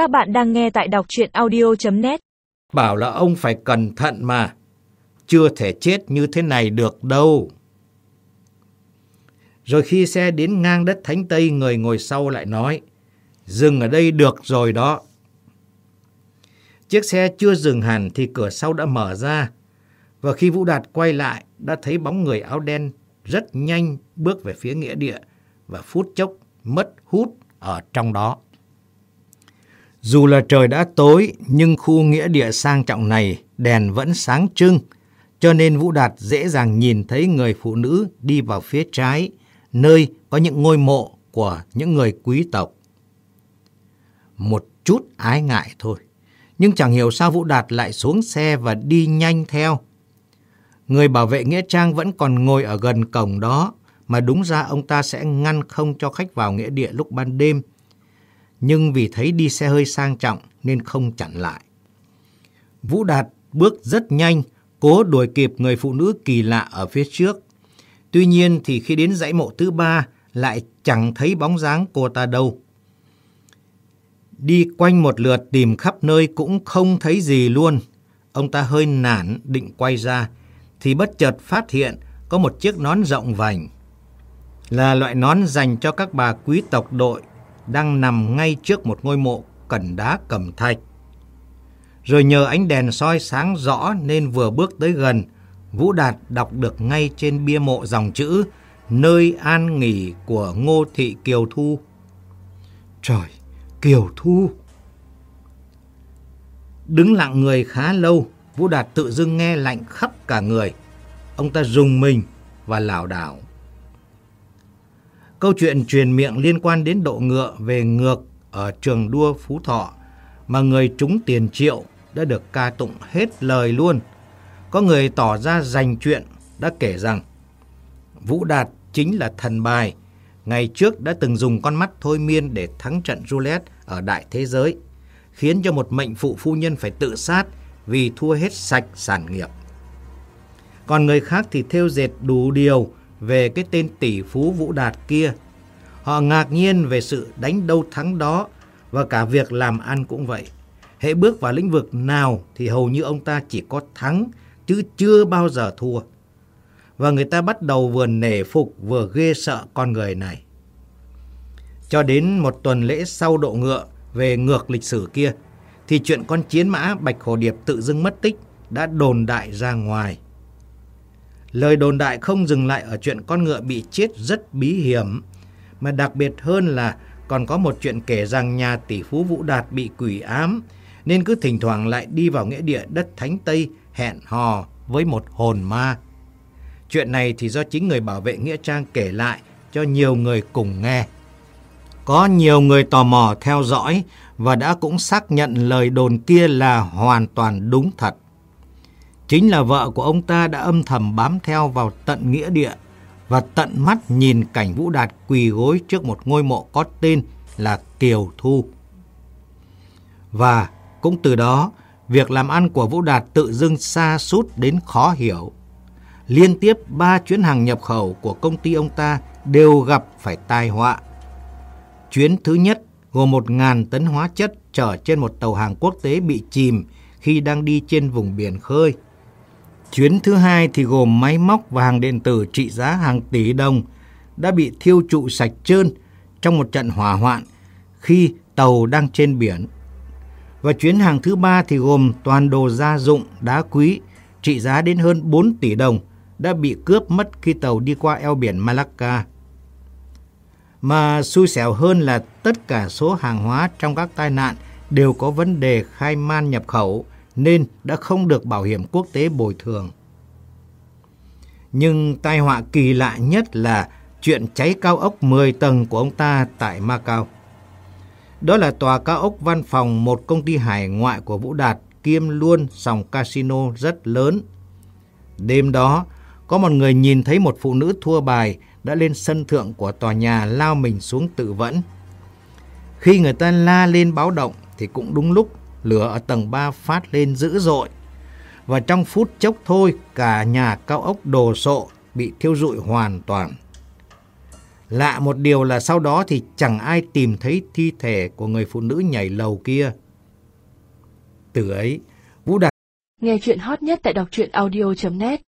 Các bạn đang nghe tại đọc chuyện audio.net Bảo là ông phải cẩn thận mà. Chưa thể chết như thế này được đâu. Rồi khi xe đến ngang đất Thánh Tây, người ngồi sau lại nói, dừng ở đây được rồi đó. Chiếc xe chưa dừng hẳn thì cửa sau đã mở ra. Và khi Vũ Đạt quay lại, đã thấy bóng người áo đen rất nhanh bước về phía nghĩa địa và phút chốc mất hút ở trong đó. Dù là trời đã tối, nhưng khu nghĩa địa sang trọng này đèn vẫn sáng trưng, cho nên Vũ Đạt dễ dàng nhìn thấy người phụ nữ đi vào phía trái, nơi có những ngôi mộ của những người quý tộc. Một chút ái ngại thôi, nhưng chẳng hiểu sao Vũ Đạt lại xuống xe và đi nhanh theo. Người bảo vệ Nghĩa Trang vẫn còn ngồi ở gần cổng đó, mà đúng ra ông ta sẽ ngăn không cho khách vào nghĩa địa lúc ban đêm. Nhưng vì thấy đi xe hơi sang trọng nên không chặn lại. Vũ Đạt bước rất nhanh, cố đuổi kịp người phụ nữ kỳ lạ ở phía trước. Tuy nhiên thì khi đến dãy mộ thứ ba lại chẳng thấy bóng dáng cô ta đâu. Đi quanh một lượt tìm khắp nơi cũng không thấy gì luôn. Ông ta hơi nản định quay ra thì bất chợt phát hiện có một chiếc nón rộng vành. Là loại nón dành cho các bà quý tộc đội đang nằm ngay trước một ngôi mộ cẩn đá cẩm thạch. Rồi nhờ ánh đèn soi sáng rõ nên vừa bước tới gần, Vũ Đạt đọc được ngay trên bia mộ dòng chữ Nơi an nghỉ của Ngô Thị Kiều Thu. Trời, Kiều Thu! Đứng lặng người khá lâu, Vũ Đạt tự dưng nghe lạnh khắp cả người. Ông ta rùng mình và lảo đảo. Câu chuyện truyền miệng liên quan đến độ ngựa về ngược ở trường đua Phú Thọ mà người trúng tiền triệu đã được ca tụng hết lời luôn. Có người tỏ ra dành chuyện đã kể rằng Vũ Đạt chính là thần bài. Ngày trước đã từng dùng con mắt thôi miên để thắng trận roulette ở đại thế giới, khiến cho một mệnh phụ phu nhân phải tự sát vì thua hết sạch sản nghiệp. Còn người khác thì theo dệt đủ điều về cái tên tỷ phú Vũ Đạt kia. Họ ngạc nhiên về sự đánh đâu thắng đó và cả việc làm ăn cũng vậy. Hệ bước vào lĩnh vực nào thì hầu như ông ta chỉ có thắng, chứ chưa bao giờ thua. Và người ta bắt đầu vừa nể phục vừa ghê sợ con người này. Cho đến một tuần lễ sau độ ngựa về ngược lịch sử kia, thì chuyện con chiến mã Bạch Hồ Điệp tự dưng mất tích, đã đồn đại ra ngoài. Lời đồn đại không dừng lại ở chuyện con ngựa bị chết rất bí hiểm, mà đặc biệt hơn là còn có một chuyện kể rằng nhà tỷ phú Vũ Đạt bị quỷ ám, nên cứ thỉnh thoảng lại đi vào nghĩa địa đất Thánh Tây hẹn hò với một hồn ma. Chuyện này thì do chính người bảo vệ Nghĩa Trang kể lại cho nhiều người cùng nghe. Có nhiều người tò mò theo dõi và đã cũng xác nhận lời đồn kia là hoàn toàn đúng thật. Chính là vợ của ông ta đã âm thầm bám theo vào tận nghĩa địa và tận mắt nhìn cảnh Vũ Đạt quỳ gối trước một ngôi mộ có tên là Kiều Thu. Và cũng từ đó, việc làm ăn của Vũ Đạt tự dưng xa sút đến khó hiểu. Liên tiếp ba chuyến hàng nhập khẩu của công ty ông ta đều gặp phải tai họa. Chuyến thứ nhất gồm 1.000 tấn hóa chất chở trên một tàu hàng quốc tế bị chìm khi đang đi trên vùng biển khơi. Chuyến thứ hai thì gồm máy móc và hàng điện tử trị giá hàng tỷ đồng đã bị thiêu trụ sạch trơn trong một trận hỏa hoạn khi tàu đang trên biển. Và chuyến hàng thứ ba thì gồm toàn đồ gia dụng, đá quý trị giá đến hơn 4 tỷ đồng đã bị cướp mất khi tàu đi qua eo biển Malacca. Mà xui xẻo hơn là tất cả số hàng hóa trong các tai nạn đều có vấn đề khai man nhập khẩu nên đã không được bảo hiểm quốc tế bồi thường. Nhưng tai họa kỳ lạ nhất là chuyện cháy cao ốc 10 tầng của ông ta tại Macau. Đó là tòa cao ốc văn phòng một công ty hải ngoại của Vũ Đạt kiêm luôn sòng casino rất lớn. Đêm đó, có một người nhìn thấy một phụ nữ thua bài đã lên sân thượng của tòa nhà lao mình xuống tự vẫn. Khi người ta la lên báo động thì cũng đúng lúc lửa ở tầng 3 phát lên dữ dội. Và trong phút chốc thôi, cả nhà cao ốc đồ sộ bị thiêu rụi hoàn toàn. Lạ một điều là sau đó thì chẳng ai tìm thấy thi thể của người phụ nữ nhảy lầu kia. Từ ấy, Vũ Đạt Nghe chuyện hot nhất tại đọc truyện audio.net